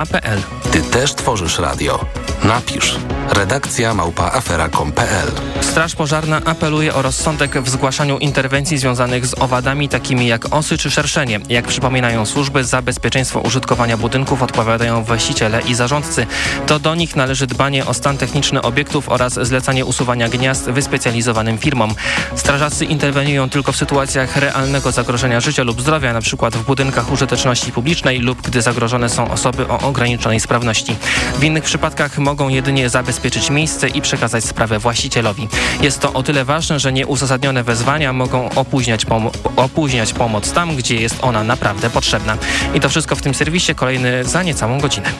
APL. Ty też tworzysz radio. Napisz. Redakcja małpaafera.com.pl Straż Pożarna apeluje o rozsądek w zgłaszaniu interwencji związanych z owadami takimi jak osy czy szerszenie. Jak przypominają służby, za bezpieczeństwo użytkowania budynków odpowiadają właściciele i zarządcy. To do nich należy dbanie o stan techniczny obiektów oraz zlecanie usuwania gniazd wyspecjalizowanym firmom. Strażacy interweniują tylko w sytuacjach realnego zagrożenia życia lub zdrowia, np. w budynkach użyteczności publicznej lub gdy zagrożone są osoby o ograniczonej sprawności. W innych przypadkach mogą jedynie zabezpieczyć miejsce i przekazać sprawę właścicielowi. Jest to o tyle ważne, że nieuzasadnione wezwania mogą opóźniać, pom opóźniać pomoc tam, gdzie jest ona naprawdę potrzebna. I to wszystko w tym serwisie. Kolejny za niecałą godzinę.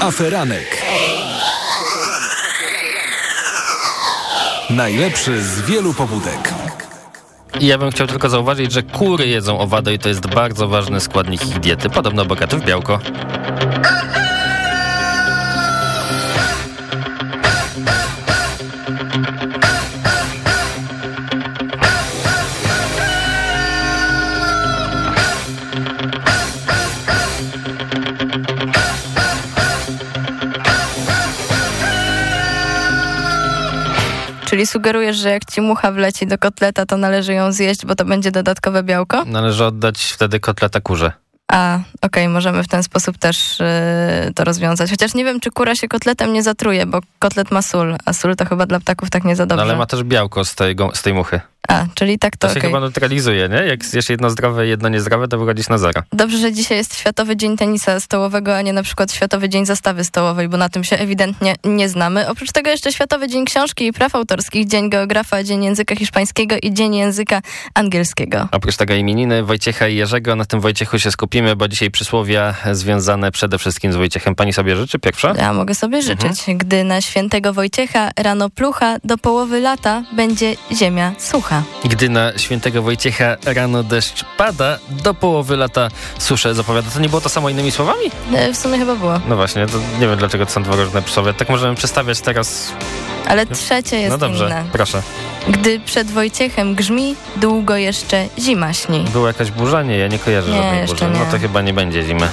Aferanek. Najlepszy z wielu pobudek. Ja bym chciał tylko zauważyć, że kury jedzą owady i to jest bardzo ważny składnik ich diety, podobno bogaty w białko. Czyli sugerujesz, że jak ci mucha wleci do kotleta, to należy ją zjeść, bo to będzie dodatkowe białko? Należy oddać wtedy kotleta kurze. A, okej, okay, możemy w ten sposób też yy, to rozwiązać. Chociaż nie wiem, czy kura się kotletem nie zatruje, bo kotlet ma sól, a sól to chyba dla ptaków tak nie za dobrze. No, ale ma też białko z tej, z tej muchy. A, czyli tak to To się okay. chyba neutralizuje, nie? Jak zjesz jedno zdrowe i jedno niezdrowe, to wychodzisz na zero. Dobrze, że dzisiaj jest Światowy Dzień Tenisa Stołowego, a nie na przykład Światowy Dzień Zastawy Stołowej, bo na tym się ewidentnie nie znamy. Oprócz tego jeszcze Światowy Dzień Książki i Praw Autorskich, Dzień Geografa, Dzień Języka Hiszpańskiego i Dzień Języka Angielskiego. Oprócz tego imieniny Wojciecha i Jerzego, na tym Wojciechu się skupimy, bo dzisiaj przysłowia związane przede wszystkim z Wojciechem. Pani sobie życzy pierwsza? Ja mogę sobie życzyć. Mhm. Gdy na świętego Wojciecha rano plucha, do połowy lata będzie ziemia sucha. Gdy na świętego Wojciecha rano deszcz pada, do połowy lata suszę zapowiada. To nie było to samo innymi słowami? E, w sumie chyba było. No właśnie, to nie wiem dlaczego to są dwa różne przysłowie. Tak możemy przestawiać teraz. Ale trzecie jest No dobrze, inne. proszę. Gdy przed Wojciechem grzmi, długo jeszcze zima śni. Była jakaś burza? Nie, ja nie kojarzę Nie, żadnej burzy. No to chyba nie będzie zimy.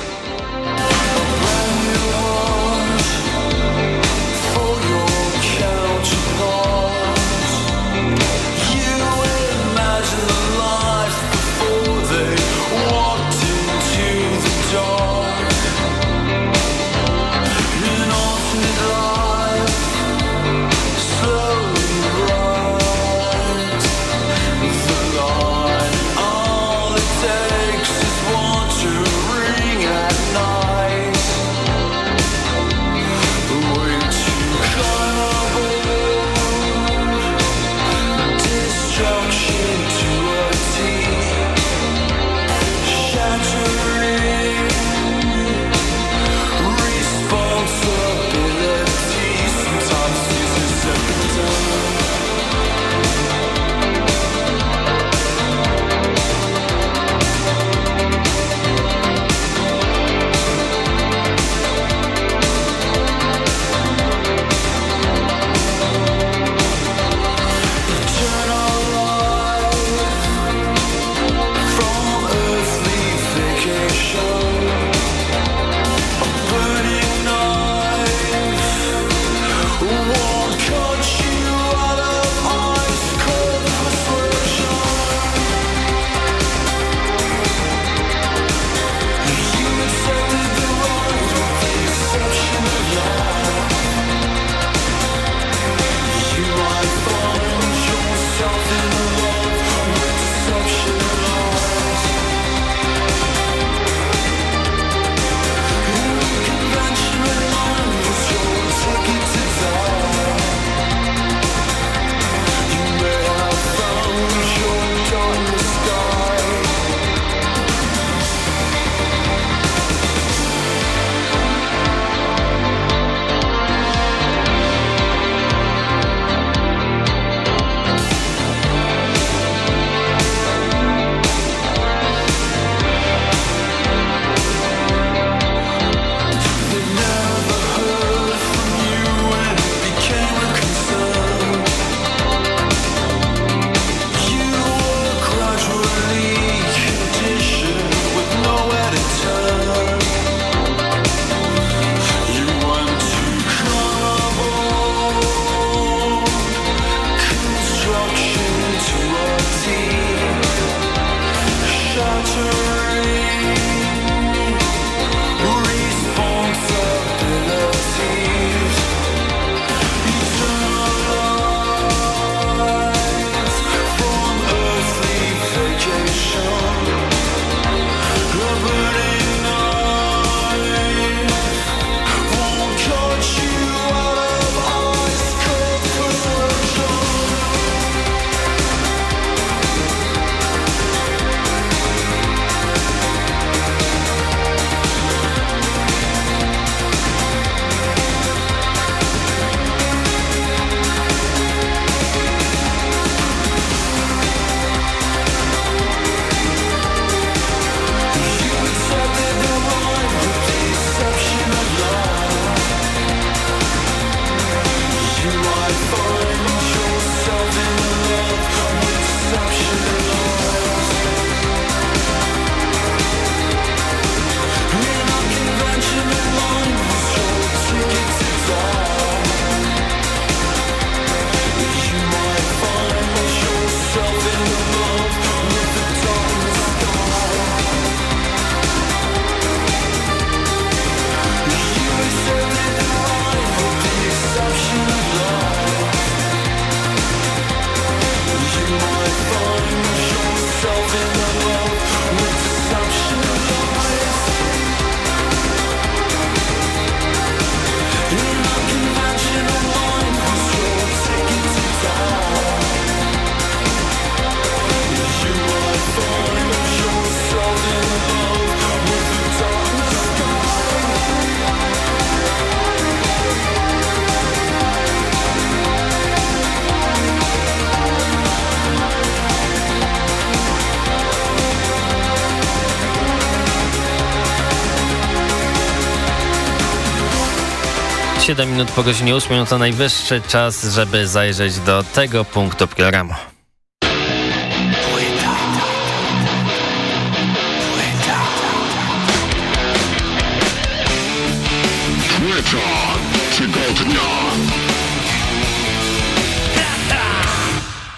7 minut po godzinie 8 no to najwyższy czas, żeby zajrzeć do tego punktu programu.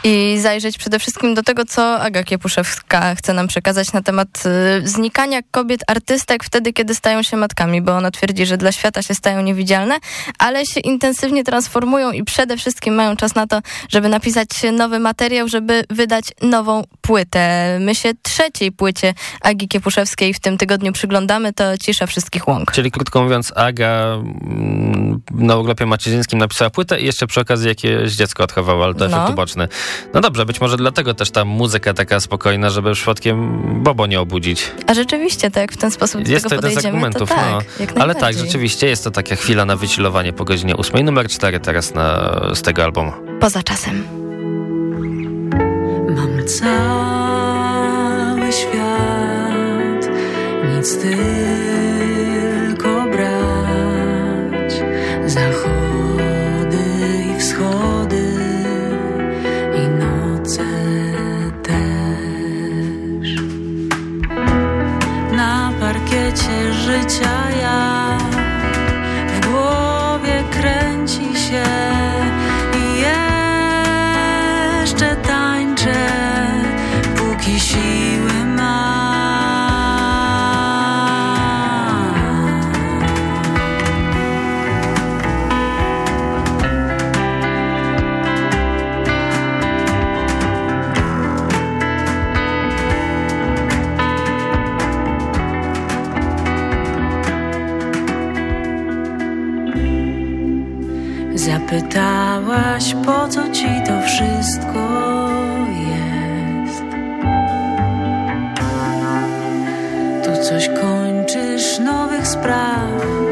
I zajrzeć przede wszystkim do tego, co Aga Kiepuszewska chce nam przekazać na temat y, znikania kobiet artystek wtedy, kiedy stają się matkami, bo ona twierdzi, że dla świata się stają niewidzialne, ale się intensywnie transformują i przede wszystkim mają czas na to, żeby napisać nowy materiał, żeby wydać nową płytę. My się trzeciej płycie Agi Kiepuszewskiej w tym tygodniu przyglądamy, to Cisza Wszystkich Łąk. Czyli krótko mówiąc, Aga mm, na urlopie macierzyńskim napisała płytę i jeszcze przy okazji jakieś dziecko odchowała, ale to no. efekt uboczny. No dobrze, być może dlatego też ta muzyka taka spokojna, żeby przypadkiem Bobo nie obudzić. A rzeczywiście, tak, w ten sposób do jest tego to jeden z argumentów, tak, no. Ale tak, rzeczywiście jest to taka chwila na wychillowanie po godzinie ósmej. Numer cztery teraz na, z tego albumu. Poza czasem. Mam cały świat, nic tylko brać. Zachód życia w głowie kręci się. Zapytałaś, po co ci to wszystko jest? Tu coś kończysz, nowych spraw.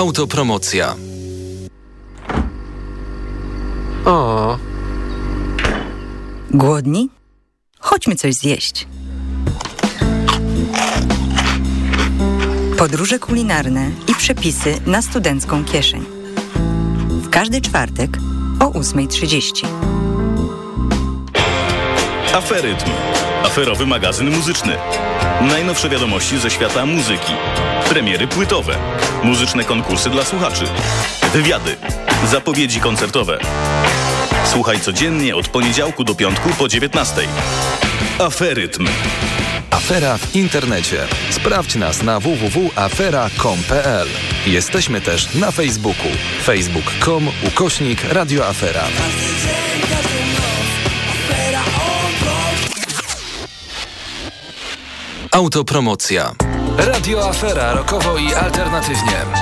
Autopromocja. O. Głodni? Chodźmy coś zjeść. Podróże kulinarne i przepisy na studencką kieszeń. W każdy czwartek o 8.30. Aferytm. Aferowy magazyn muzyczny. Najnowsze wiadomości ze świata muzyki. Premiery płytowe. Muzyczne konkursy dla słuchaczy. Wywiady. Zapowiedzi koncertowe. Słuchaj codziennie od poniedziałku do piątku po 19. Aferytm. Afera w internecie. Sprawdź nas na www.afera.com.pl. Jesteśmy też na Facebooku. facebook.com ukośnik radioafera. Autopromocja. Radio Afera rokowo i alternatywnie.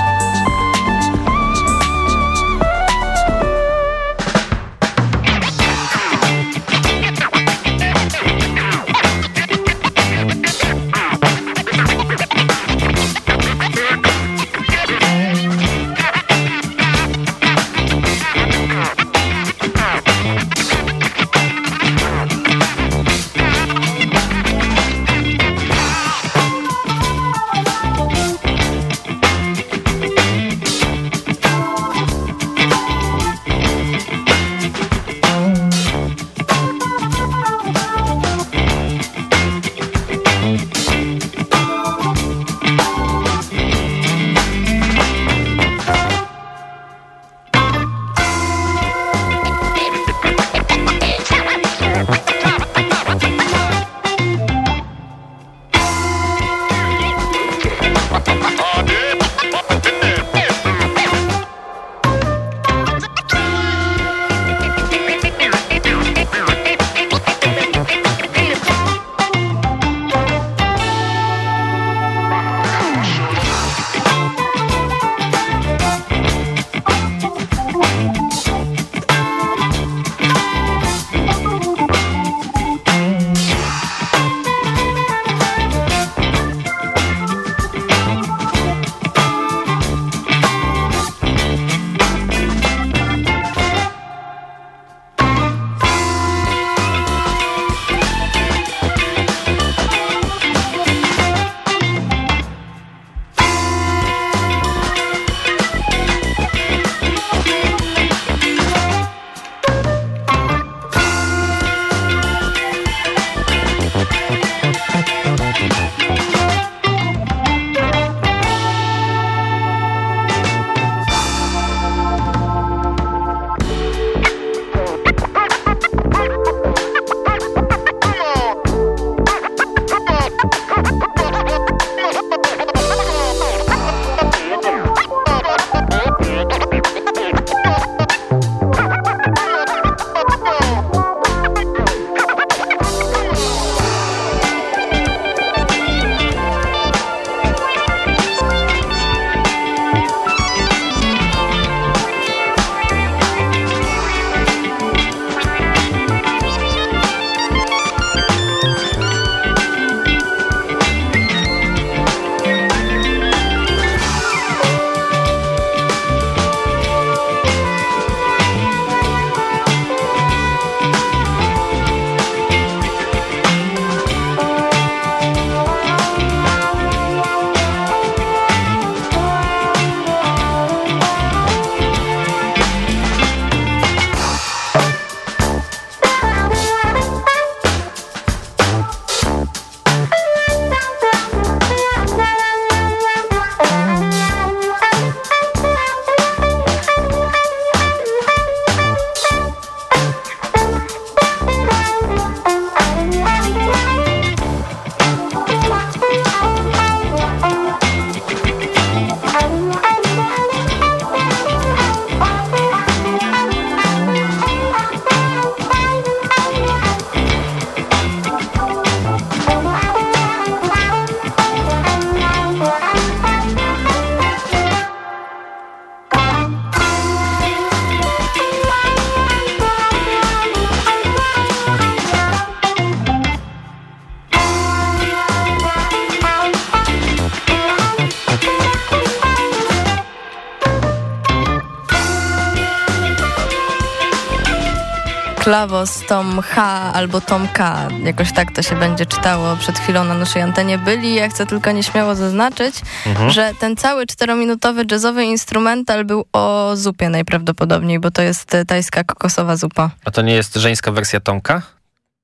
Klawos, Tom H albo Tom K. Jakoś tak to się będzie czytało przed chwilą na naszej antenie byli. Ja chcę tylko nieśmiało zaznaczyć, mhm. że ten cały czterominutowy jazzowy instrumental był o zupie najprawdopodobniej, bo to jest tajska kokosowa zupa. A to nie jest żeńska wersja Tomka?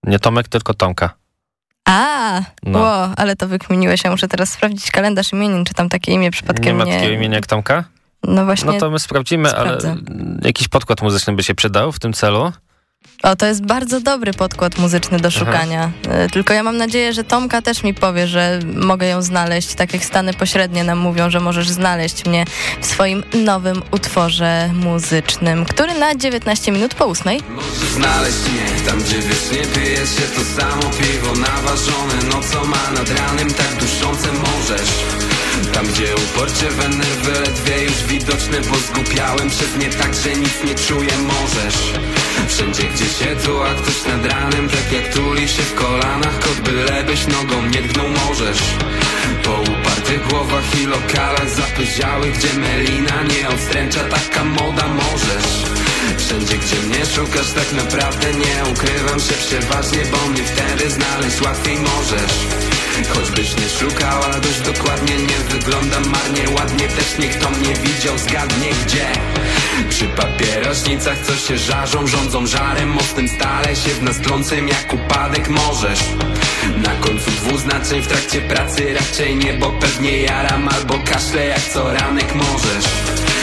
Nie Tomek, tylko Tomka. A, no. Ło, ale to wykminiłeś. Ja muszę teraz sprawdzić kalendarz imienin, czy tam takie imię przypadkiem nie... ma takiego imienia jak Tomka? No właśnie. No to my sprawdzimy, sprawdzę. ale jakiś podkład muzyczny by się przydał w tym celu. O, to jest bardzo dobry podkład muzyczny do szukania. Aha. Tylko ja mam nadzieję, że Tomka też mi powie, że mogę ją znaleźć, tak jak Stany pośrednie nam mówią, że możesz znaleźć mnie w swoim nowym utworze muzycznym, który na 19 minut po ósmej. Możesz znaleźć mnie tam, gdzie wiecznie pije się to samo piwo naważone nocą, a nad ranem tak duszące możesz. Tam gdzie uporcie we nerwy ledwie już widoczne Bo zgupiałem przez nie tak, że nic nie czuję. Możesz Wszędzie gdzie się tu, a ktoś nad ranem Tak jak tuli się w kolanach Kot bylebyś nogą nie tknął możesz. Po upartych głowach i lokalach zapyziałych Gdzie melina nie odstręcza taka moda możesz. Wszędzie gdzie mnie szukasz tak naprawdę nie ukrywam się przeważnie Bo mnie wtedy znaleźć łatwiej możesz Choćbyś nie szukała dość dokładnie Nie wyglądam marnie, ładnie Też niech to mnie widział, zgadnie gdzie. Przy papierośnicach co się żarzą Rządzą żarem mocnym stale się w nas trącym jak upadek możesz. Na końcu dwuznaczeń w trakcie pracy raczej nie Bo pewnie jaram albo kaszle jak co ranek możesz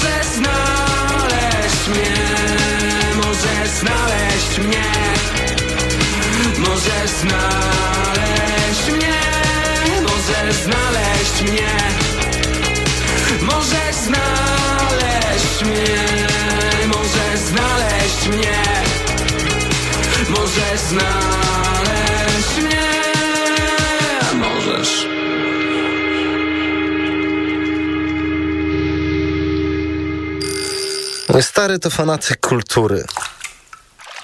Może znaleźć mnie Możesz znaleźć mnie Możesz znaleźć mnie Możesz znaleźć mnie Możesz znaleźć mnie Możesz znaleźć mnie Możesz znaleźć mnie Możesz Mój stary to fanatyk kultury.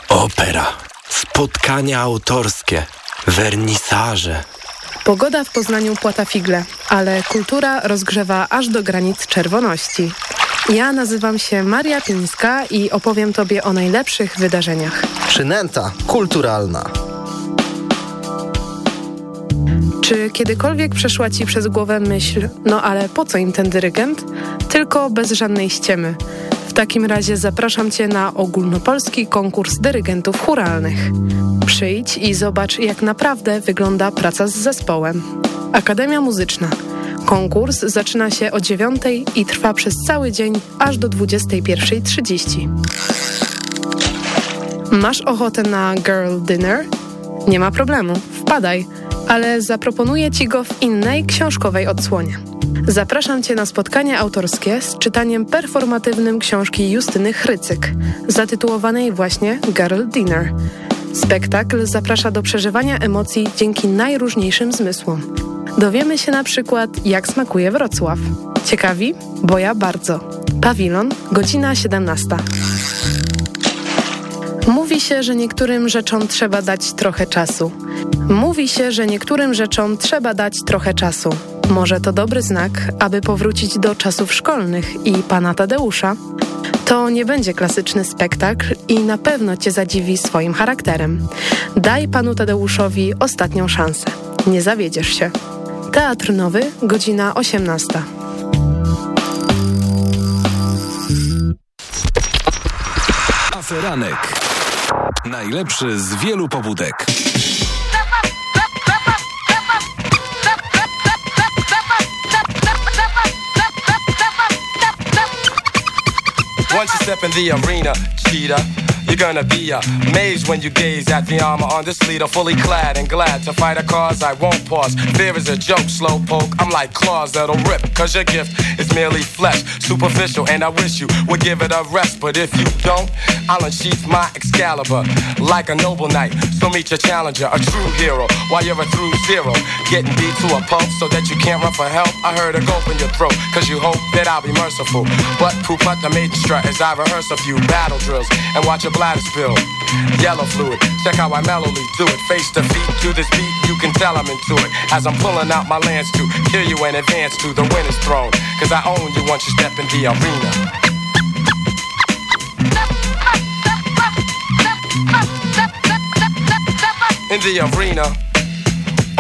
Opera, spotkania autorskie, wernisaże. Pogoda w Poznaniu płata figle, ale kultura rozgrzewa aż do granic czerwoności. Ja nazywam się Maria Pińska i opowiem Tobie o najlepszych wydarzeniach. Przynęta kulturalna. Czy kiedykolwiek przeszła Ci przez głowę myśl, no ale po co im ten dyrygent? Tylko bez żadnej ściemy takim razie zapraszam Cię na ogólnopolski konkurs dyrygentów churalnych. Przyjdź i zobacz, jak naprawdę wygląda praca z zespołem. Akademia Muzyczna. Konkurs zaczyna się o 9 i trwa przez cały dzień aż do 21.30. Masz ochotę na girl dinner? Nie ma problemu, wpadaj, ale zaproponuję Ci go w innej książkowej odsłonie. Zapraszam Cię na spotkanie autorskie z czytaniem performatywnym książki Justyny Chrycyk, zatytułowanej właśnie Girl Dinner. Spektakl zaprasza do przeżywania emocji dzięki najróżniejszym zmysłom. Dowiemy się na przykład, jak smakuje Wrocław. Ciekawi? Bo ja bardzo. Pawilon, godzina 17. Mówi się, że niektórym rzeczom trzeba dać trochę czasu. Mówi się, że niektórym rzeczom trzeba dać trochę czasu. Może to dobry znak, aby powrócić do czasów szkolnych i pana Tadeusza? To nie będzie klasyczny spektakl i na pewno cię zadziwi swoim charakterem. Daj panu Tadeuszowi ostatnią szansę. Nie zawiedziesz się. Teatr Nowy, godzina 18. Aferanek. Najlepszy z wielu pobudek. Once step in the arena, cheetah, you're gonna be amazed when you gaze at the armor on this leader, fully clad and glad to fight a cause I won't pause. Fear is a joke, slow poke. I'm like claws that'll rip, cause your gift is merely flesh, superficial, and I wish you would give it a rest. But if you don't, I'll unsheath my Excalibur like a noble knight. So meet your challenger, a true hero, while you're a through zero. Getting beat to a pulp so that you can't run for help. I heard a gulp in your throat, cause you hope that I'll be merciful. But poop out the maiden strut as I rehearse a few battle drills and watch your bladder spill. Yellow fluid, check how I mellowly do it. Face to feet to this beat, you can tell I'm into it. As I'm pulling out my lance to kill you in advance to the winner's throne. Cause I own you once you step in the arena. In the arena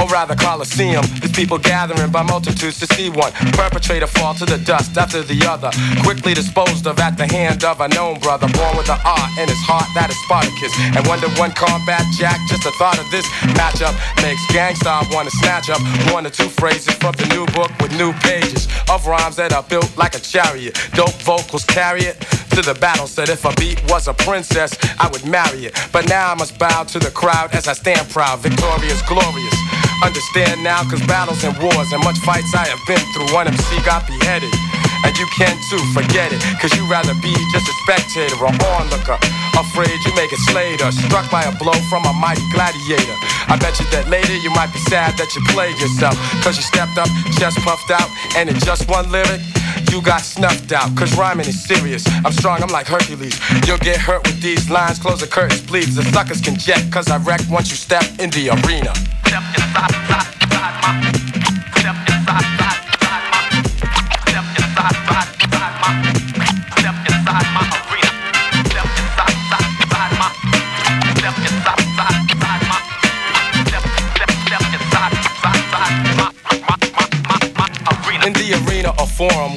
or rather Coliseum. These people gathering by multitudes to see one perpetrator fall to the dust after the other, quickly disposed of at the hand of a known brother, born with an art in his heart that is Spartacus. And one to one combat jack, just the thought of this matchup makes gangsta wanna snatch up one or two phrases from the new book with new pages of rhymes that are built like a chariot. Dope vocals carry it to the battle. Said if a beat was a princess, I would marry it. But now I must bow to the crowd as I stand proud, victorious, glorious. Understand now, cause battles and wars and much fights I have been through. One MC got beheaded. And you can too, forget it. Cause you rather be just a spectator or onlooker. Afraid you may get slayed or struck by a blow from a mighty gladiator. I bet you that later you might be sad that you played yourself. Cause you stepped up, chest puffed out, and in just one lyric, you got snuffed out. Cause rhyming is serious. I'm strong, I'm like Hercules. You'll get hurt with these lines. Close the curtains, please. The suckers can jet. Cause I wreck once you step in the arena. Step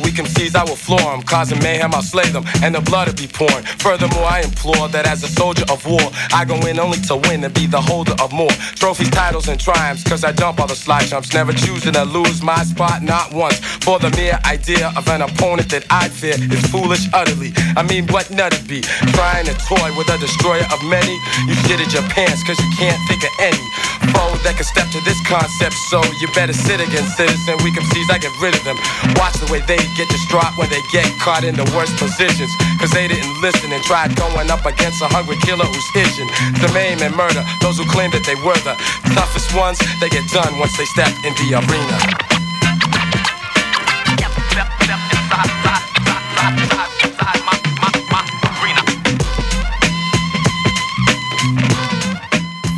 we can seize, I will floor them. Causing mayhem, I'll slay them, and the blood will be pouring. Furthermore, I implore that as a soldier of war, I go in only to win and be the holder of more trophies, titles, and triumphs. Cause I jump all the slide jumps, never choosing to lose my spot, not once. For the mere idea of an opponent that I fear is foolish utterly. I mean, what nut'd be? Trying to toy with a destroyer of many? You shitted your pants cause you can't think of any foe that can step to this concept. So you better sit against citizen. We can seize, I get rid of them. Watch the way they get distraught when they get caught in the worst positions. Cause they didn't listen and tried going up against a hungry killer who's itching to maim and murder those who claim that they were the toughest ones. They get done once they step in the arena.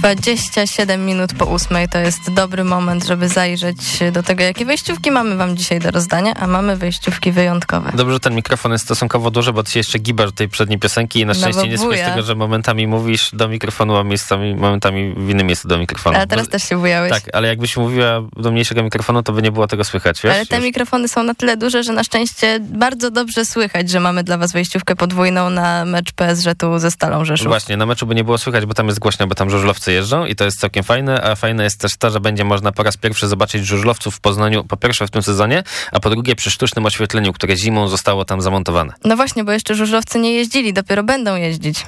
27 minut po ósmej to jest dobry moment, żeby zajrzeć do tego, jakie wejściówki mamy wam dzisiaj do rozdania, a mamy wejściówki wyjątkowe. Dobrze, że ten mikrofon jest stosunkowo duży, bo ty się jeszcze gibasz tej przedniej piosenki i na szczęście no nie słychać tego, że momentami mówisz do mikrofonu, a miejscami, momentami w innym miejscu do mikrofonu. Ale teraz też się bujałeś. Tak, ale jakbyś mówiła do mniejszego mikrofonu, to by nie było tego słychać, wiesz? Ale te Już? mikrofony są na tyle duże, że na szczęście bardzo dobrze słychać, że mamy dla was wejściówkę podwójną na mecz PSG tu ze Stalą Rzeszów. Właśnie, na meczu by nie było słychać, bo tam jest głośno, bo tam żużlowcy jeżdżą i to jest całkiem fajne, a fajne jest też to, że będzie można po raz pierwszy zobaczyć żużlowców w Poznaniu, po pierwsze w tym sezonie, a po drugie przy sztucznym oświetleniu, które zimą zostało tam zamontowane. No właśnie, bo jeszcze żużlowcy nie jeździli, dopiero będą jeździć.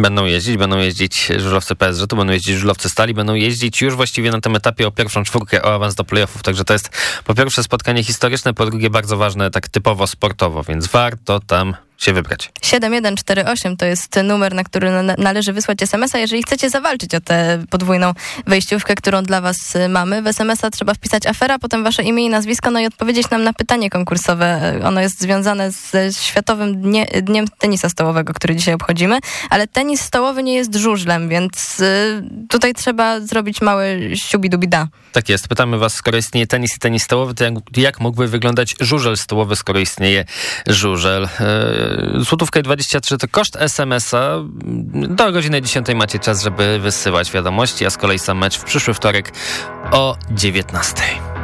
Będą jeździć, będą jeździć żużlowcy PSG, tu będą jeździć żużlowcy Stali, będą jeździć już właściwie na tym etapie o pierwszą czwórkę, o awans do playoffów, także to jest po pierwsze spotkanie historyczne, po drugie bardzo ważne, tak typowo sportowo, więc warto tam się wybrać. 7148 to jest numer, na który należy wysłać SMS-a, jeżeli chcecie zawalczyć o tę podwójną wejściówkę, którą dla was y, mamy. W SMS-a trzeba wpisać afera, potem wasze imię i nazwisko, no i odpowiedzieć nam na pytanie konkursowe. Ono jest związane ze Światowym Dnie, Dniem Tenisa Stołowego, który dzisiaj obchodzimy, ale tenis stołowy nie jest żużlem, więc y, tutaj trzeba zrobić małe siubi-dubida. Tak jest. Pytamy was, skoro istnieje tenis i tenis stołowy, to jak, jak mógłby wyglądać żużel stołowy, skoro istnieje żużel? Yy, złotówka i 23 to koszt SMS-a. Do godziny 10 macie czas, żeby wysyłać wiadomości, a z kolei sam mecz w przyszły wtorek o 19.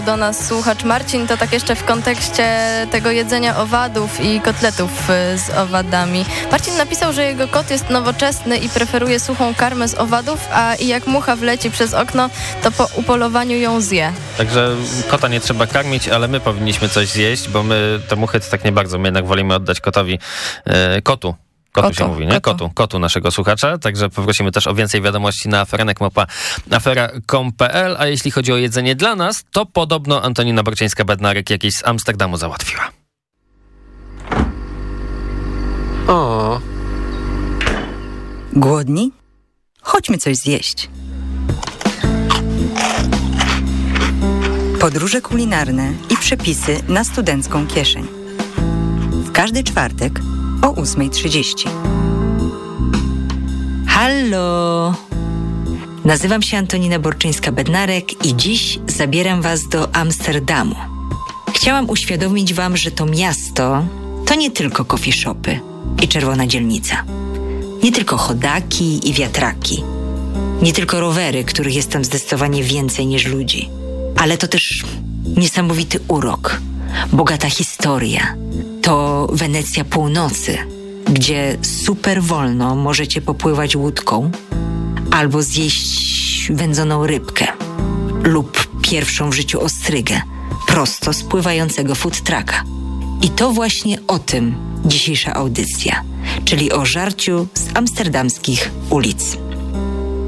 napisał do nas słuchacz Marcin, to tak jeszcze w kontekście tego jedzenia owadów i kotletów y, z owadami. Marcin napisał, że jego kot jest nowoczesny i preferuje suchą karmę z owadów, a i jak mucha wleci przez okno, to po upolowaniu ją zje. Także kota nie trzeba karmić, ale my powinniśmy coś zjeść, bo my te muchy tak nie bardzo, my jednak wolimy oddać kotowi, e, kotu Kotu, kotu się mówi, nie? Kotu. kotu. Kotu naszego słuchacza, także poprosimy też o więcej wiadomości na aferenek.pl, afera.com.pl, a jeśli chodzi o jedzenie dla nas, to podobno Antonina Borcieńska-Bednarek jakieś z Amsterdamu załatwiła. O. Głodni? Chodźmy coś zjeść. Podróże kulinarne i przepisy na studencką kieszeń. W każdy czwartek o 8.30. Hallo! Nazywam się Antonina Borczyńska-Bednarek i dziś zabieram Was do Amsterdamu. Chciałam uświadomić Wam, że to miasto to nie tylko coffee shopy i czerwona dzielnica. Nie tylko chodaki i wiatraki. Nie tylko rowery, których jest tam zdecydowanie więcej niż ludzi. Ale to też niesamowity urok, bogata historia, to Wenecja Północy, gdzie super wolno możecie popływać łódką albo zjeść wędzoną rybkę lub pierwszą w życiu ostrygę prosto z pływającego food trucka. I to właśnie o tym dzisiejsza audycja, czyli o żarciu z amsterdamskich ulic.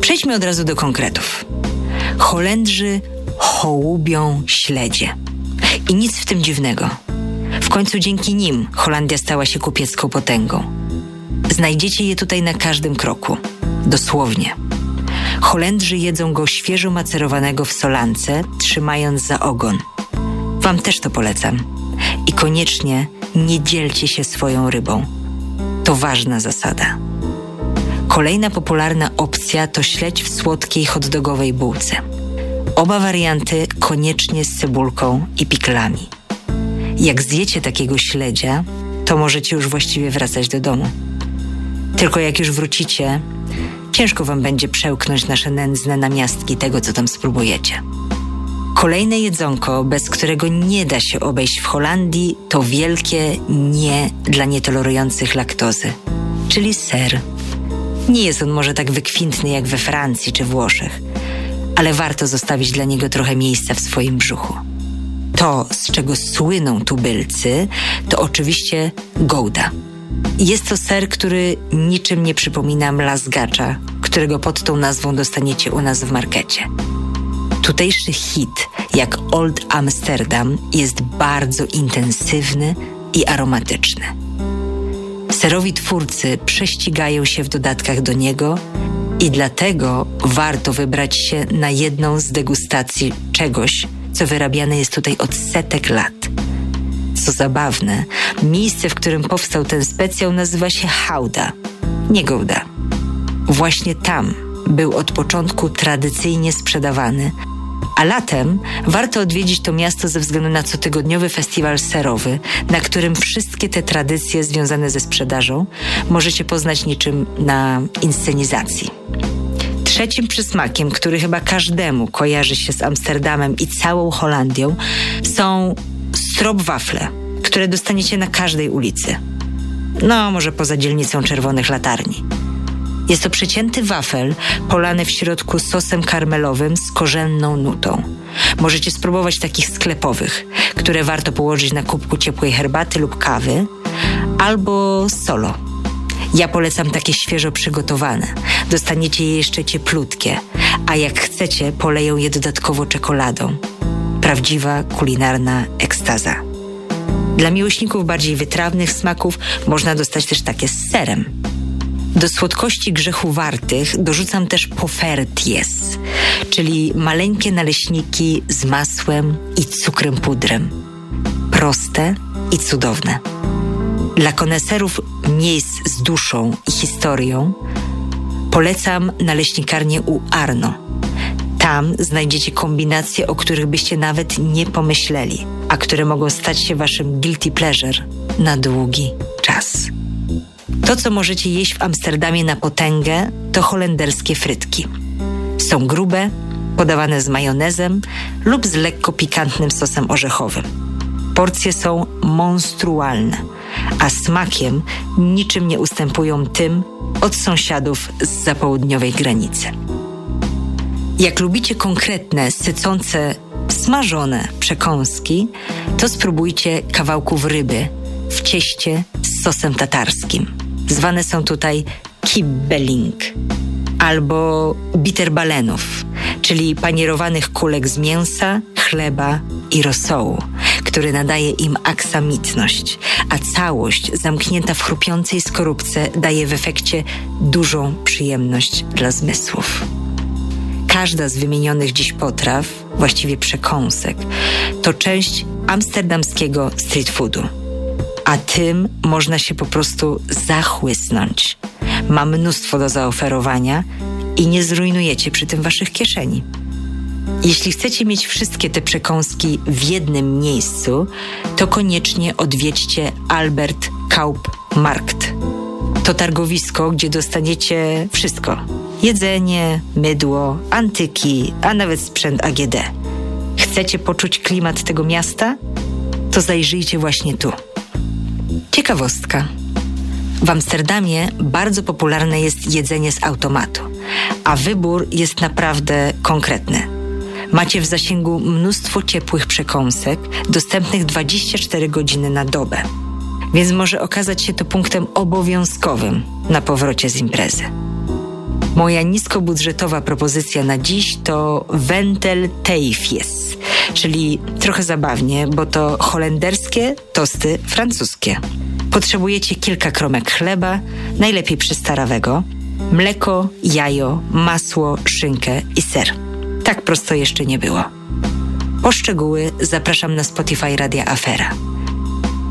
Przejdźmy od razu do konkretów. Holendrzy hołubią śledzie. I nic w tym dziwnego. Końcu dzięki nim Holandia stała się kupiecką potęgą. Znajdziecie je tutaj na każdym kroku. Dosłownie. Holendrzy jedzą go świeżo macerowanego w solance, trzymając za ogon. Wam też to polecam. I koniecznie nie dzielcie się swoją rybą. To ważna zasada. Kolejna popularna opcja to śledź w słodkiej hotdogowej bułce. Oba warianty koniecznie z cebulką i piklami. Jak zjecie takiego śledzia, to możecie już właściwie wracać do domu. Tylko jak już wrócicie, ciężko wam będzie przełknąć nasze nędzne namiastki tego, co tam spróbujecie. Kolejne jedzonko, bez którego nie da się obejść w Holandii, to wielkie nie dla nietolerujących laktozy, czyli ser. Nie jest on może tak wykwintny jak we Francji czy Włoszech, ale warto zostawić dla niego trochę miejsca w swoim brzuchu. To, z czego słyną tubylcy, to oczywiście gouda. Jest to ser, który niczym nie przypomina mlazgacza, którego pod tą nazwą dostaniecie u nas w markecie. Tutejszy hit, jak Old Amsterdam, jest bardzo intensywny i aromatyczny. Serowi twórcy prześcigają się w dodatkach do niego i dlatego warto wybrać się na jedną z degustacji czegoś, co wyrabiane jest tutaj od setek lat. Co zabawne, miejsce, w którym powstał ten specjał, nazywa się Hauda, nie Gouda. Właśnie tam był od początku tradycyjnie sprzedawany, a latem warto odwiedzić to miasto ze względu na cotygodniowy festiwal serowy, na którym wszystkie te tradycje związane ze sprzedażą możecie poznać niczym na inscenizacji. Trzecim przysmakiem, który chyba każdemu kojarzy się z Amsterdamem i całą Holandią, są strop-wafle, które dostaniecie na każdej ulicy. No, może poza dzielnicą czerwonych latarni. Jest to przecięty wafel polany w środku sosem karmelowym z korzenną nutą. Możecie spróbować takich sklepowych, które warto położyć na kubku ciepłej herbaty lub kawy, albo solo. Ja polecam takie świeżo przygotowane. Dostaniecie je jeszcze cieplutkie, a jak chcecie, poleją je dodatkowo czekoladą. Prawdziwa kulinarna ekstaza. Dla miłośników bardziej wytrawnych smaków można dostać też takie z serem. Do słodkości grzechu wartych dorzucam też poferties, czyli maleńkie naleśniki z masłem i cukrem pudrem. Proste i cudowne. Dla koneserów miejsc z duszą i historią polecam naleśnikarnię u Arno. Tam znajdziecie kombinacje, o których byście nawet nie pomyśleli, a które mogą stać się waszym guilty pleasure na długi czas. To, co możecie jeść w Amsterdamie na potęgę, to holenderskie frytki. Są grube, podawane z majonezem lub z lekko pikantnym sosem orzechowym. Porcje są monstrualne, a smakiem niczym nie ustępują tym od sąsiadów z zapołudniowej granicy. Jak lubicie konkretne, sycące, smażone przekąski, to spróbujcie kawałków ryby w cieście z sosem tatarskim. Zwane są tutaj kibbeling albo bitterbalenów, czyli panierowanych kulek z mięsa, chleba i rosołu, który nadaje im aksamitność, a całość zamknięta w chrupiącej skorupce daje w efekcie dużą przyjemność dla zmysłów. Każda z wymienionych dziś potraw, właściwie przekąsek, to część amsterdamskiego street foodu. A tym można się po prostu zachłysnąć. Ma mnóstwo do zaoferowania i nie zrujnujecie przy tym waszych kieszeni. Jeśli chcecie mieć wszystkie te przekąski w jednym miejscu, to koniecznie odwiedźcie Albert Kaup Markt. To targowisko, gdzie dostaniecie wszystko: jedzenie, mydło, antyki, a nawet sprzęt AGD. Chcecie poczuć klimat tego miasta? To zajrzyjcie właśnie tu. Ciekawostka. W Amsterdamie bardzo popularne jest jedzenie z automatu, a wybór jest naprawdę konkretny. Macie w zasięgu mnóstwo ciepłych przekąsek, dostępnych 24 godziny na dobę. Więc może okazać się to punktem obowiązkowym na powrocie z imprezy. Moja niskobudżetowa propozycja na dziś to Wentel Teifjes, czyli trochę zabawnie, bo to holenderskie tosty francuskie. Potrzebujecie kilka kromek chleba, najlepiej przystarawego, mleko, jajo, masło, szynkę i ser. Tak prosto jeszcze nie było. Po szczegóły zapraszam na Spotify Radia Afera.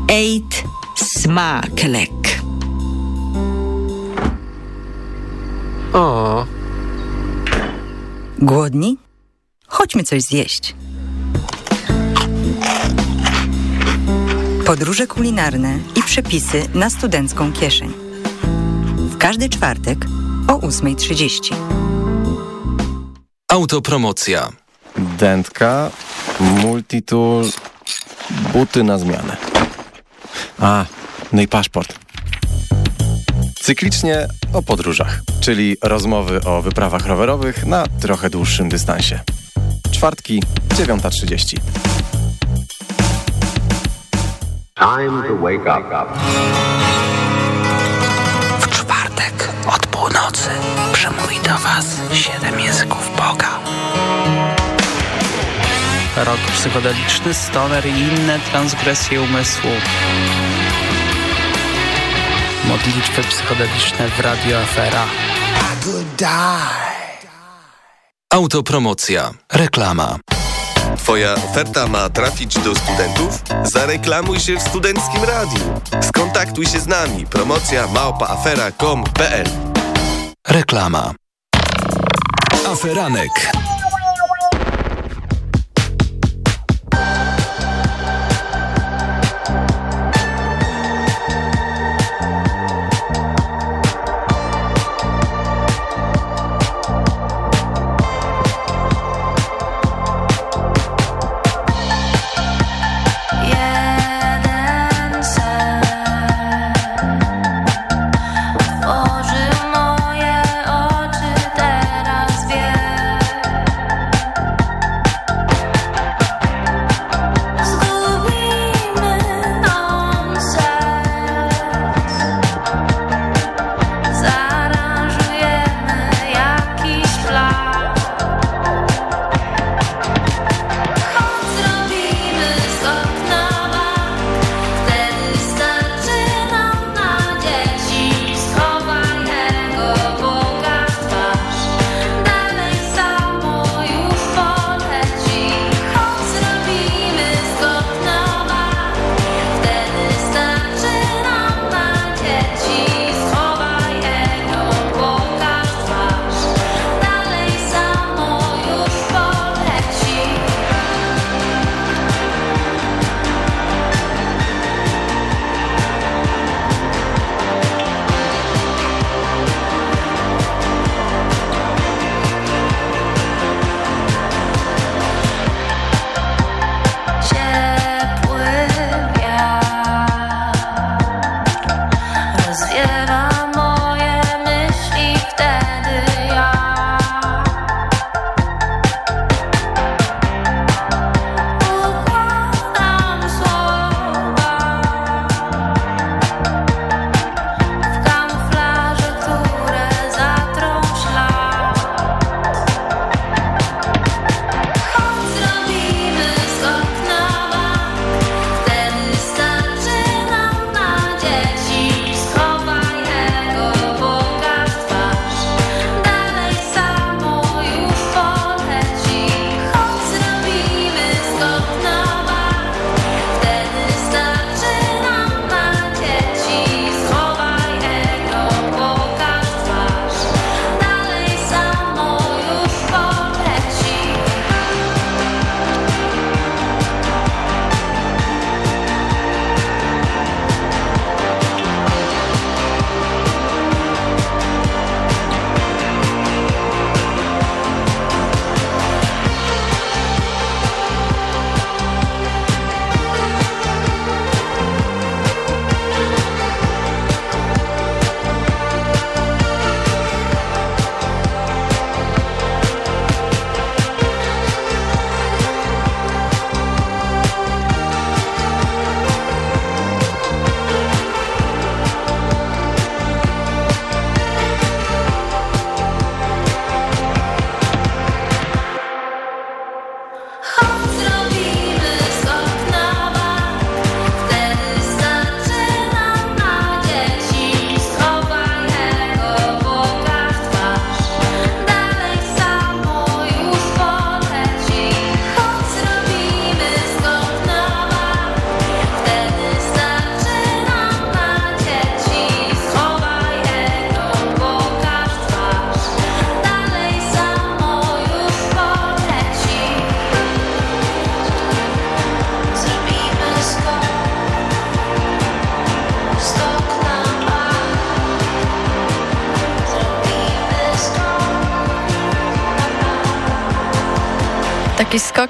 Eat smakelek. O. Głodni? Chodźmy coś zjeść. Podróże kulinarne i przepisy na studencką kieszeń. W każdy czwartek o 8.30. Autopromocja. Dętka, multitool, buty na zmianę. A, no i paszport. Cyklicznie o podróżach, czyli rozmowy o wyprawach rowerowych na trochę dłuższym dystansie. Czwartki, 9.30. Time to wake up. W czwartek od północy przemówi do Was siedem języków Boga. Rok psychodeliczny, stoner i inne transgresje umysłu. Modlitwy psychodeliczne w Radio Afera. Autopromocja. Reklama. Twoja oferta ma trafić do studentów? Zareklamuj się w studenckim radiu. Skontaktuj się z nami. Promocja małpaafera.com.pl Reklama. Aferanek.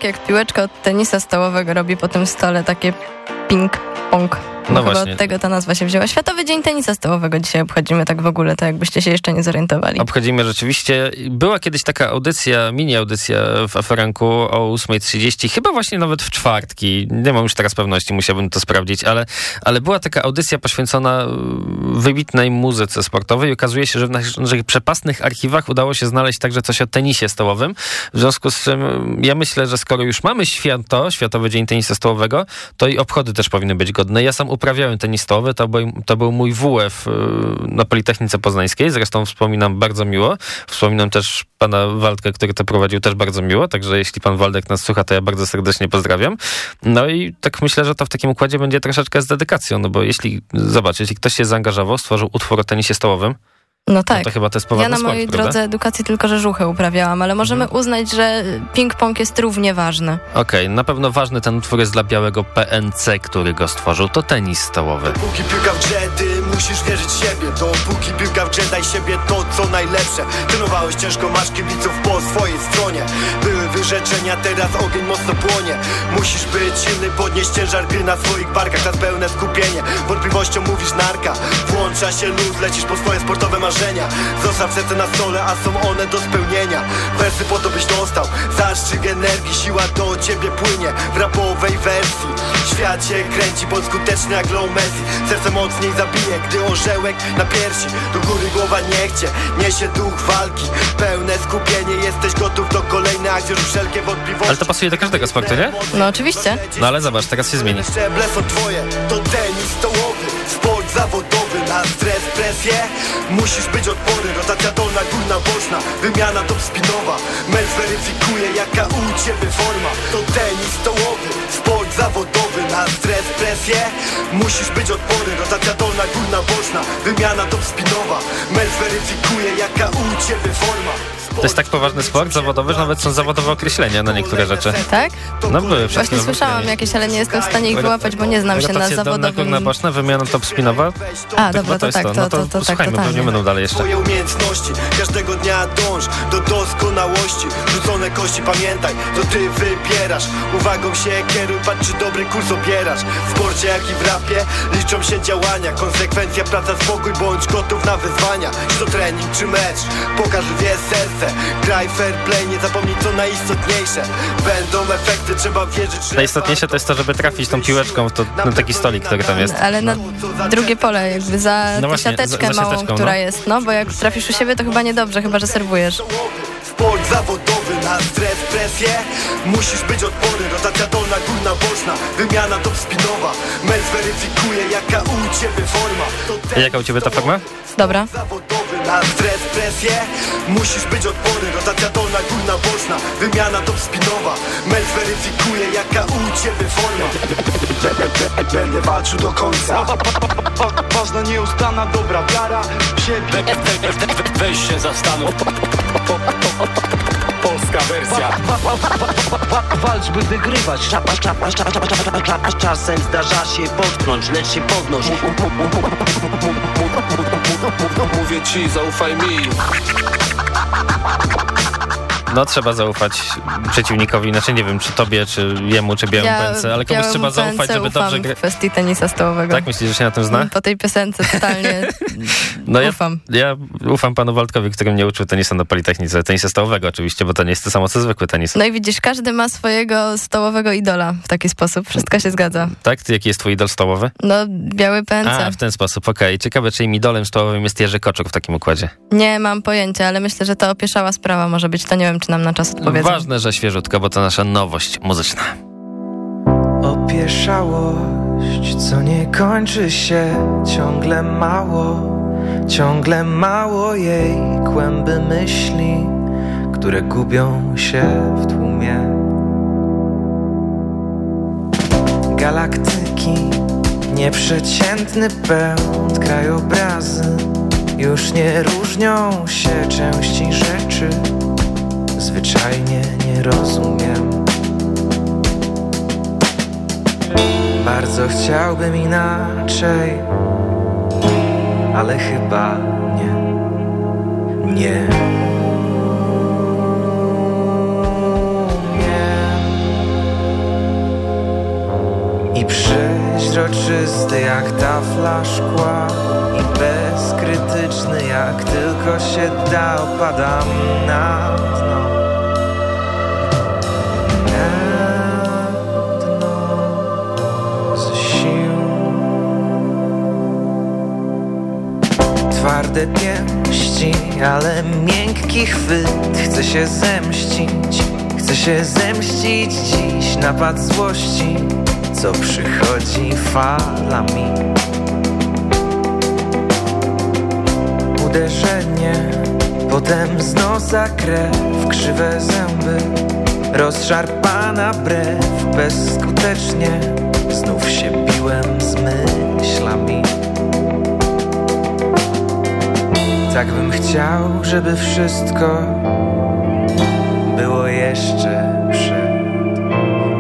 Jak piłeczka od tenisa stołowego robi po tym stole takie ping-pong. No właśnie. od tego ta nazwa się wzięła. Światowy Dzień Tenisa Stołowego dzisiaj obchodzimy tak w ogóle, to jakbyście się jeszcze nie zorientowali. Obchodzimy rzeczywiście. Była kiedyś taka audycja, mini audycja w Aferanku o 8.30, chyba właśnie nawet w czwartki. Nie mam już teraz pewności, musiałbym to sprawdzić, ale, ale była taka audycja poświęcona y, wybitnej muzyce sportowej i okazuje się, że w naszych przepastnych archiwach udało się znaleźć także coś o tenisie stołowym. W związku z czym y, ja myślę, że skoro już mamy święto, Światowy Dzień Tenisa Stołowego, to i obchody też powinny być godne. Ja sam uprawiałem tenis stołowy, to był, to był mój WF y, na Politechnice Poznańskiej, zresztą wspominam bardzo miło. Wspominam też pana Waldka, który to prowadził też bardzo miło, także jeśli pan Waldek nas słucha, to ja bardzo serdecznie pozdrawiam. No i tak myślę, że to w takim układzie będzie troszeczkę z dedykacją, no bo jeśli, zobacz, jeśli ktoś się zaangażował, stworzył utwór o tenisie stołowym, No tak. no to chyba to jest Ja na sport, mojej prawda? drodze edukacji tylko rzeżuchę uprawiałam, ale możemy Mhm. uznać, że ping-pong jest równie ważny. Okej, na pewno ważny ten utwór jest dla białego PNC, który go stworzył. To tenis stołowy. Póki piłka w grze, ty musisz wierzyć w siebie Dopóki piłka w grze, daj siebie to, co najlepsze Trenowałeś ciężko, masz kibiców po swojej stronie Były wyrzeczenia, teraz ogień mocno płonie Musisz być silny, podnieść ciężar gry na swoich barkach Czas pełne skupienie, wątpliwością mówisz narka Włącza się luz, lecisz po swoje sportowe marzenia Zostaw serce na stole, a są one do spełnienia. Wersy po to byś dostał, zastrzyk energii Siła do ciebie płynie. W rapowej wersji. Świat się kręci, bądź skuteczny jak Low Messi. Serce mocniej zabije, gdy orzełek na piersi. Do góry głowa nie chcie, niesie duch walki. Pełne skupienie, jesteś gotów do kolejnej akcji. Już wszelkie wątpliwości. Ale to pasuje do każdego sportu, nie? No oczywiście. No ale zobacz, teraz się zmieni. Szczeble są twoje, to tenis Sport zawodowy, na stres, presję. Musisz być odporny, rotacja dolna, górna, boczna Wymiana top spinowa. Mecz weryfikuje jaka u ciebie forma. To tenis stołowy, sport zawodowy Na stres, presję. Musisz być odporny, rotacja dolna, górna, boczna Wymiana top spinowa. Mecz weryfikuje jaka u ciebie forma To jest tak poważny sport zawodowy, że nawet są zawodowe określenia na niektóre rzeczy. Tak? No były Właśnie słyszałam jakieś, ale nie jestem w stanie ich wyłapać, bo nie znam się na dolna, zawodowym... górna, boczna, wymiana top spinowa. A, dobra, to jest tak, to, No to, to, tak, słuchajmy, totalnie. pewnie będą dalej jeszcze. Twoje umiejętności Każdego dnia dąż do doskonałości Rzucone kości pamiętaj, to ty wybierasz Uwagą się kieruj, patrz czy dobry kurs obierasz W sporcie jak i w rapie liczą się działania Konsekwencja, praca, spokój, bądź gotów na wyzwania Czy to trening, czy mecz, pokaż wie serce Graj fair play, nie zapomnij co najistotniejsze Będą efekty, trzeba wierzyć, że Najistotniejsze to jest to, żeby trafić tą piłeczką w to, na taki stolik, który tam jest. Ale na drugie pole, jakby za No właśnie, siateczkę za- za małą, siateczką, która no. jest, no bo jak trafisz u siebie, to chyba niedobrze, chyba że serwujesz. Sport zawodowy na stres, presję Musisz być odporny, rotacja dolna, górna, boczna Wymiana top spinowa Mecz weryfikuje jaka u ciebie forma jaka u ciebie ta forma? Dobra. Na stres, presję Musisz być odporny, rotacja dolna, górna, boczna Wymiana top spinowa Mecz weryfikuje jaka u ciebie forma Będę walczył do końca Ważna nieustanna dobra wiara w siebie Weź się zastanów. Polska wersja. Walcz, by wygrywać. Czasem zdarza się potknąć, lecz się podnoś Mówię ci, zaufaj mi. No trzeba zaufać przeciwnikowi, znaczy nie wiem, czy tobie, czy jemu, czy białym pęce, ale komuś trzeba zaufać, żeby dobrze w grać. kwestii tenisa stołowego. Tak? Myślisz, że się na tym zna? Po tej piosence totalnie No ja, ufam. ja ufam panu Waldkowi, który mnie uczył tenisa na Politechnice, tenisa stołowego oczywiście, bo to nie jest to samo co zwykły tenis. No i widzisz, każdy ma swojego stołowego idola w taki sposób. Wszystko się zgadza. Tak? Jaki jest twój idol stołowy? No, biały pęce. A, w ten sposób, okej. Ciekawe, czyim idolem stołowym jest Jerzy Koczuk w takim układzie. Nie mam pojęcia, ale myślę, że to opieszała sprawa może być. To nie wiem, czy nam na czas odpowiedzą. Ważne, że świeżutko, bo to nasza nowość muzyczna. Opieszałość, co nie kończy się, ciągle mało, ciągle mało jej kłęby myśli, które gubią się w tłumie. Galaktyki, nieprzeciętny pęd, krajobrazy już nie różnią się części rzeczy, zwyczajnie nie rozumiem. Bardzo chciałbym inaczej, ale chyba nie. Nie. I przeźroczysty jak tafla szkła i bezkrytyczny jak tylko się da opadam na Twarde pięści, ale miękki chwyt Chcę się zemścić, chcę się zemścić dziś Napad złości, co przychodzi falami. Uderzenie, potem z nosa krew Krzywe zęby, rozszarpana brew. Bezskutecznie znów się biłem z myślami Tak bym chciał, żeby wszystko było jeszcze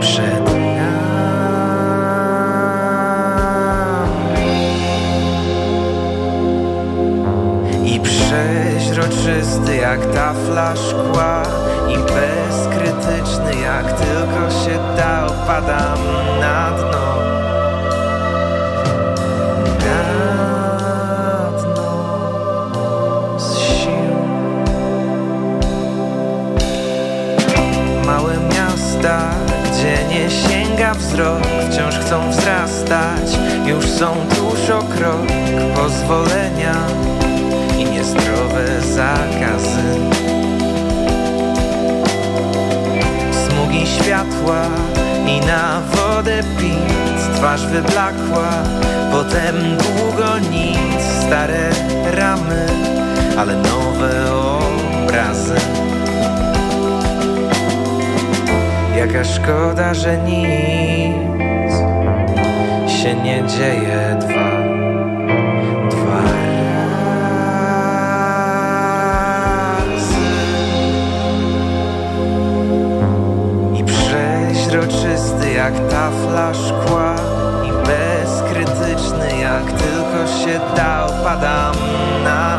przed, nami. I przeźroczysty jak tafla szkła I bezkrytyczny jak tylko się da Opadam na dno nie sięga wzrok Wciąż chcą wzrastać, już są tuż o krok Pozwolenia i niezdrowe zakazy. Smugi światła i na wodę pic Twarz wyblakła, potem długo nic Stare ramy, ale nowe obrazy Jaka szkoda, że nic się nie dzieje dwa, dwa razy. I przeźroczysty jak tafla szkła I bezkrytyczny jak tylko się da Opadam na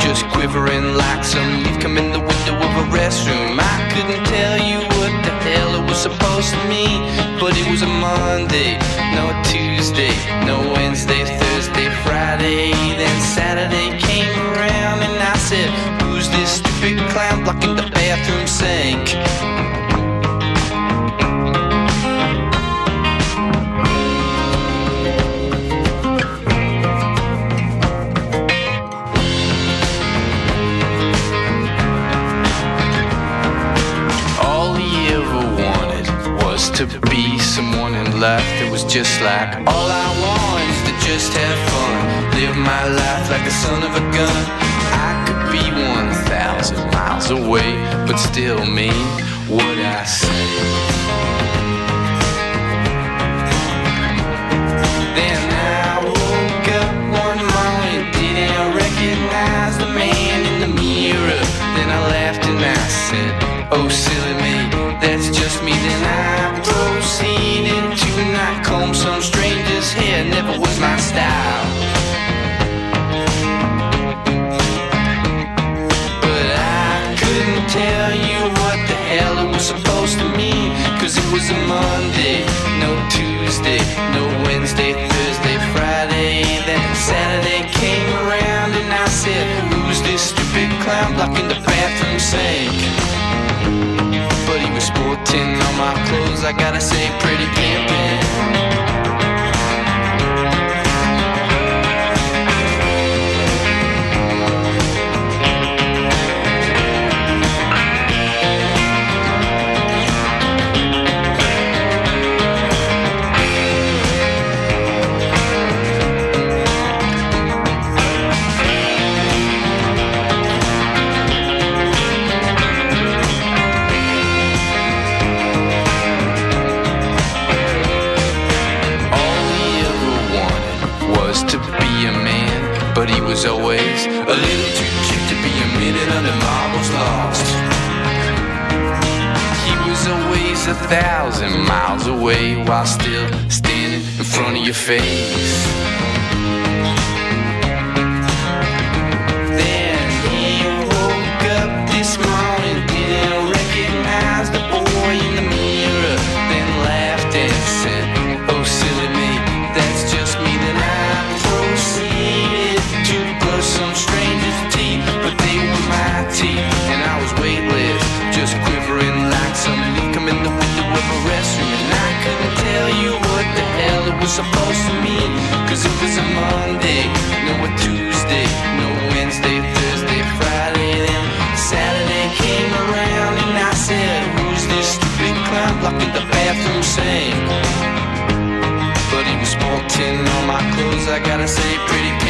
just quivering like some leaf come in the window of a restroom. I couldn't tell you what the hell it was supposed to mean, but it was a Monday, no Tuesday, no Wednesday, Thursday, Friday, then Saturday came around, and I said, Who's this stupid clown blocking the bathroom sink? Just like all I want is to just have fun, live my life like the son of a gun. I could be one thousand miles away, but still mean what I say. Then I woke up one morning, didn't recognize the man in the mirror. Then I laughed and I said, Oh, silly me, that's just me. Then I blocking the bathroom sink? But he was sporting all my clothes, I gotta say, pretty pimpin'. A little too cheap to be a minute under marbles lost. He was always a thousand miles away while still standing in front of your face. Cause it was a Monday, no a Tuesday, no Wednesday, Thursday, Friday, then Saturday came around, and I said, Who's this stupid clown blocking the bathroom sink? But he was sporting all my clothes, I gotta say, pretty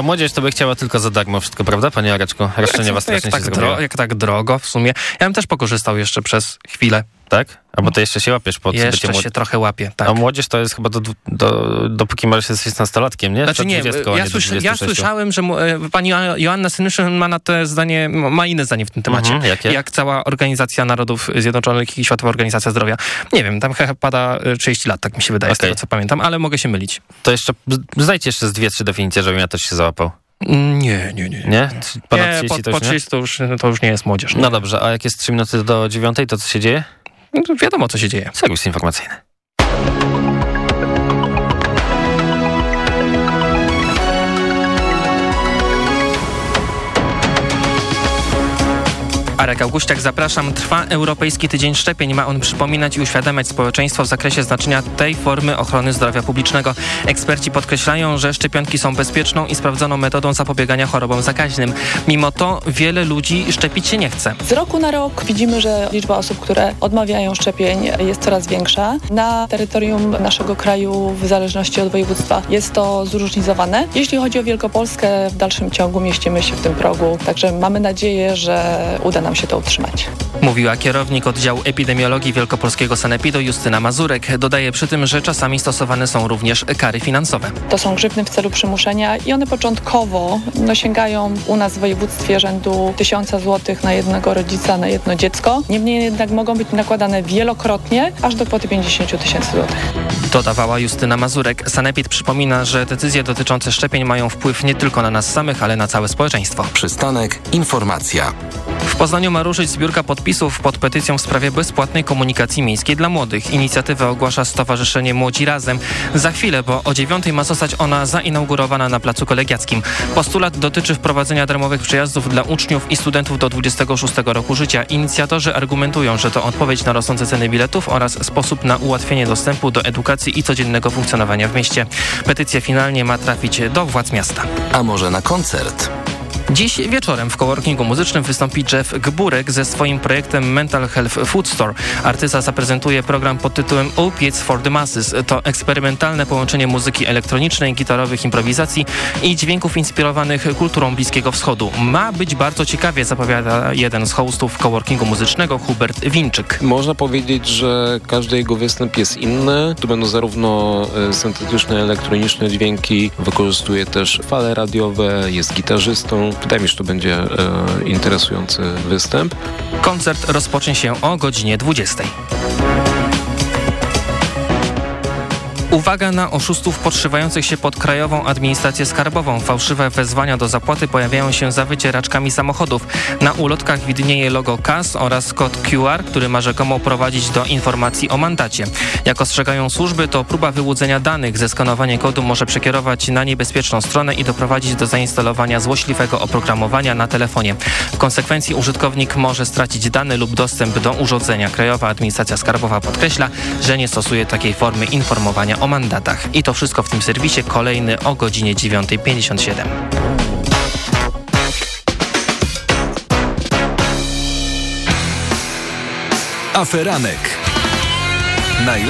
Ta młodzież to by chciała tylko za darmo wszystko, prawda, panie Areczku? Roszczeniowa jak, strasznie tak dro- jak tak drogo w sumie. Ja bym też pokorzystał jeszcze przez chwilę. Tak? Albo to jeszcze się łapiesz pod bycie Jeszcze młod- się trochę łapię, tak. A młodzież to jest chyba do, do, dopóki możesz jesteś 16-latkiem, nie? Znaczy nie, 20, a ja, do słysz, ja 26. słyszałem, że e, pani Jo- Joanna Senyszyn ma na to zdanie, ma inne zdanie w tym temacie. Mhm? Jak cała Organizacja Narodów Zjednoczonych i Światowa Organizacja Zdrowia. Nie wiem, tam chyba pada e, 30 lat, tak mi się wydaje, z Okej. tego co pamiętam, ale mogę się mylić. To jeszcze znajdź jeszcze z dwie, trzy definicje, żebym ja też się załapał. Nie, nie, nie. Nie? Ponad nie, 30 po, to już nie? 30 to już, to już nie jest młodzież. No dobrze, a jak jest 3 minuty do dziewiątej, to co się dzieje? Wiadomo, co się dzieje. Serwis informacyjny. Arek Augustiak, zapraszam. Trwa Europejski Tydzień Szczepień. Ma on przypominać i uświadamiać społeczeństwo w zakresie znaczenia tej formy ochrony zdrowia publicznego. Eksperci podkreślają, że szczepionki są bezpieczną i sprawdzoną metodą zapobiegania chorobom zakaźnym. Mimo to wiele ludzi szczepić się nie chce. Z roku na rok widzimy, że liczba osób, które odmawiają szczepień jest coraz większa. Na terytorium naszego kraju, w zależności od województwa, jest to zróżnicowane. Jeśli chodzi o Wielkopolskę, w dalszym ciągu mieścimy się w tym progu, także mamy nadzieję, że uda nam się to utrzymać. Mówiła kierownik oddziału epidemiologii Wielkopolskiego Sanepidu Justyna Mazurek. Dodaje przy tym, że czasami stosowane są również kary finansowe. To są grzywny w celu przymuszenia i one początkowo no, sięgają u nas w województwie rzędu 1000 zł na jednego rodzica, na jedno dziecko. Niemniej jednak mogą być nakładane wielokrotnie, aż do kwoty 50 tysięcy złotych. Dodawała Justyna Mazurek. Sanepid przypomina, że decyzje dotyczące szczepień mają wpływ nie tylko na nas samych, ale na całe społeczeństwo. Przystanek Informacja. Poznaniu ma ruszyć zbiórka podpisów pod petycją w sprawie bezpłatnej komunikacji miejskiej dla młodych. Inicjatywę ogłasza Stowarzyszenie Młodzi Razem. Za chwilę, bo o dziewiątej ma zostać ona zainaugurowana na Placu Kolegiackim. Postulat dotyczy wprowadzenia darmowych przejazdów dla uczniów i studentów do 26 roku życia. Inicjatorzy argumentują, że to odpowiedź na rosnące ceny biletów oraz sposób na ułatwienie dostępu do edukacji i codziennego funkcjonowania w mieście. Petycja finalnie ma trafić do władz miasta. A może na koncert? Dziś wieczorem w coworkingu muzycznym wystąpi Jeff Gburek ze swoim projektem Mental Health Food Store. Artysta zaprezentuje program pod tytułem Opiates for the Masses. To eksperymentalne połączenie muzyki elektronicznej, gitarowych improwizacji i dźwięków inspirowanych kulturą Bliskiego Wschodu. Ma być bardzo ciekawie, zapowiada jeden z hostów coworkingu muzycznego, Hubert Winczyk. Można powiedzieć, że każdy jego występ jest inny. Tu będą zarówno e, syntetyczne, elektroniczne dźwięki, wykorzystuje też fale radiowe, jest gitarzystą. Wydaje mi się, że to będzie e, interesujący występ. Koncert rozpocznie się o godzinie 20. Uwaga na oszustów podszywających się pod Krajową Administrację Skarbową. Fałszywe wezwania do zapłaty pojawiają się za wycieraczkami samochodów. Na ulotkach widnieje logo KAS oraz kod QR, który ma rzekomo prowadzić do informacji o mandacie. Jak ostrzegają służby, to próba wyłudzenia danych. Zeskanowanie kodu może przekierować na niebezpieczną stronę i doprowadzić do zainstalowania złośliwego oprogramowania na telefonie. W konsekwencji użytkownik może stracić dane lub dostęp do urządzenia. Krajowa Administracja Skarbowa podkreśla, że nie stosuje takiej formy informowania o mandatach. I to wszystko w tym serwisie. Kolejny o godzinie 9.57. Aferanek. Najlepszy